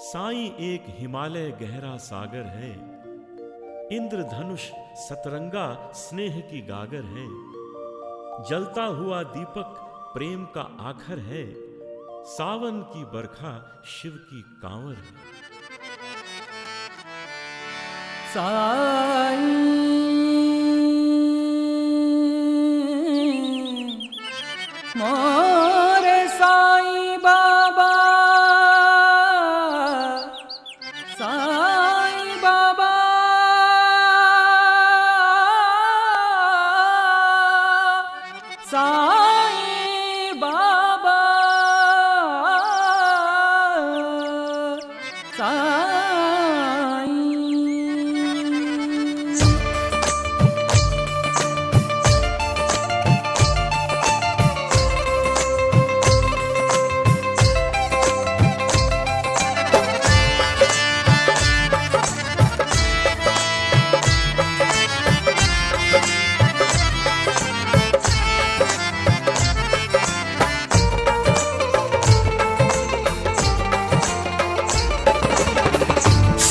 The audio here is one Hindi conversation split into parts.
साई एक हिमालय गहरा सागर है। इंद्रधनुष सतरंगा स्नेह की गागर है। जलता हुआ दीपक प्रेम का आखर है। सावन की बरखा शिव की कांवर है। साई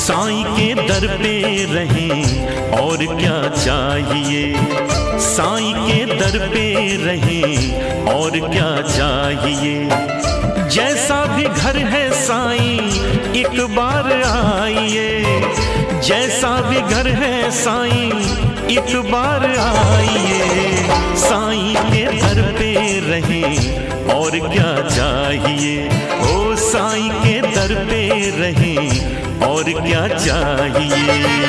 साईं के दर पे रहें, और क्या चाहिए? साई के दर पे रहें, और क्या चाहिए? जैसा भी घर है साई, एक बार आइए। जैसा भी घर है साई, एक बार आइए। साई के दर पे रहें, और क्या चाहिए? ओ साई के दर पे रहें और क्या चाहिए?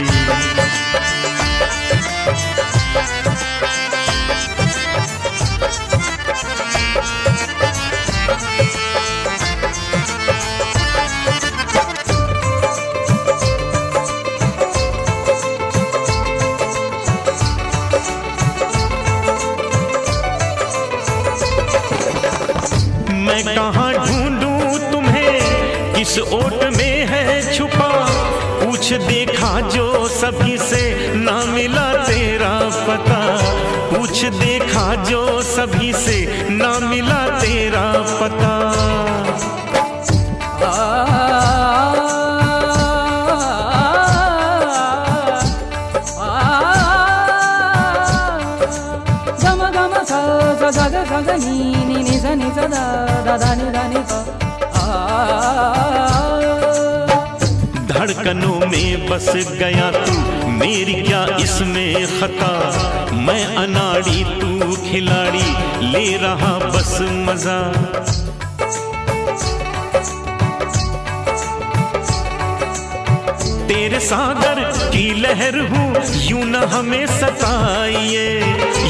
मैं कहाँ ढूंढूं तुम्हें? किस ओट में है छुपा कुछ देखा जो सभी से ना मिला तेरा पता कुछ देखा जो सभी से ना मिला तेरा पता नी नी नी सा नी सा दा दा दा नी दा नी सा आ धड़कनों में बस गया तू। मेरी क्या इसमें खता? मैं अनाड़ी, तू खिलाड़ी, ले रहा बस मज़ा। तेरे सागर की लहर हूँ, यूँ न हमें सताइए,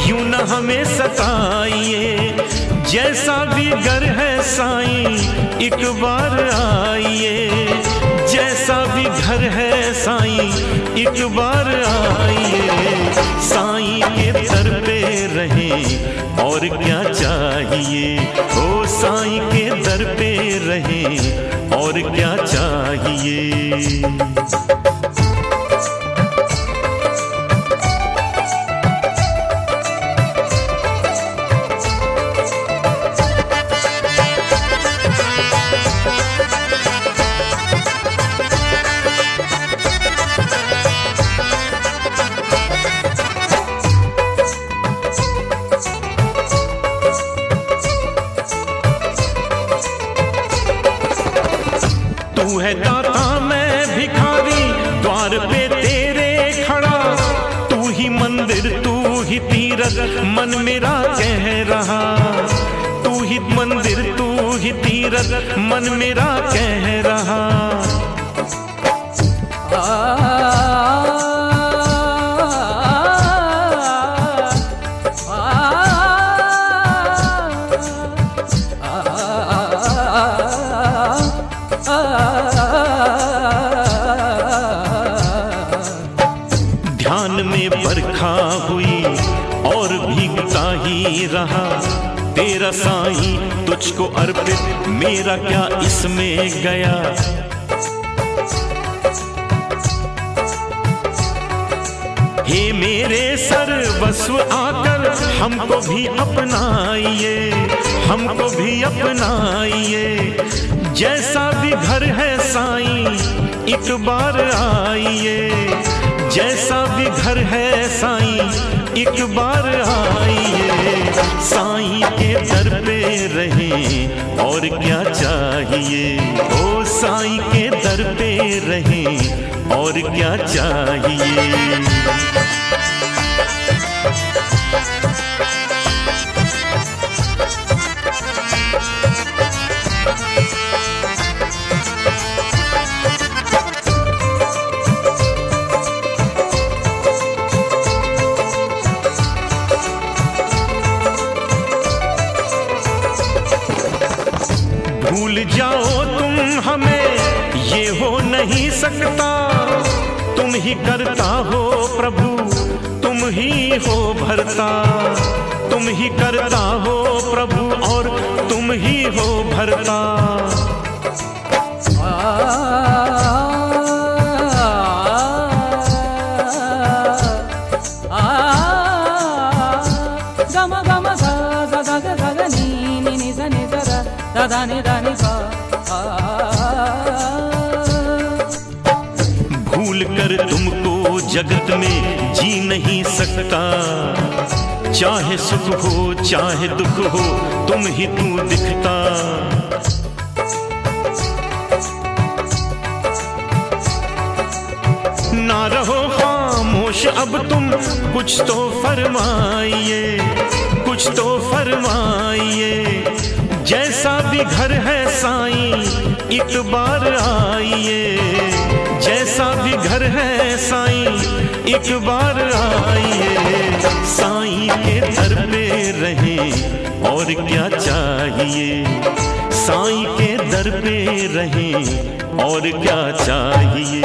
यूँ न हमें सताइए। जैसा भी घर है साईं, एक बार आइए। जैसा भी घर है साईं, एक बार आइए। साईं के दर पे रहें, और क्या चाहिए? ओ साईं, के दर पे रहें, और क्या चाहिए? तू है दाता, मैं भिखारी, द्वार पे तेरे खड़ा। तू ही मंदिर, तू ही तीरथ, मन मेरा कह रहा। तू ही मंदिर, तू ही तीरथ, मन मेरा कह रहा। ध्यान भीगता ही रहा, तेरा साईं तुझको अर्पित, मेरा क्या इसमें गया? हे मेरे सर्वस्व आकर हमको भी अपनाइए, हमको भी अपनाइए। जैसा भी घर है साईं एक बार आइए। जैसा भी घर है साईं, एक बार आइए। साईं के दर पे रहें, और क्या चाहिए? ओ साईं के दर पे रहें, और क्या चाहिए? हमें ये हो नहीं सकता तुम ही करता हो प्रभु तुम ही हो भरता तुम ही करता हो प्रभु और तुम ही हो भरता గమ గమ స స స గ స గ ని ని ని స ని స ర ద ద ని ద ని ప ఆ भूल कर तुमको जगत में जी नहीं सकता। चाहे सुख हो, चाहे दुख हो, तुम ही तू दिखता? ना रहो खामोश, अब तुम कुछ तो फरमाइए, कुछ तो फरमाइए। भी घर है साईं एक बार आइए जैसा भी घर है साईं एक बार आइए साईं के दर पे रहें और क्या चाहिए? साईं के दर पे रहें और क्या चाहिए?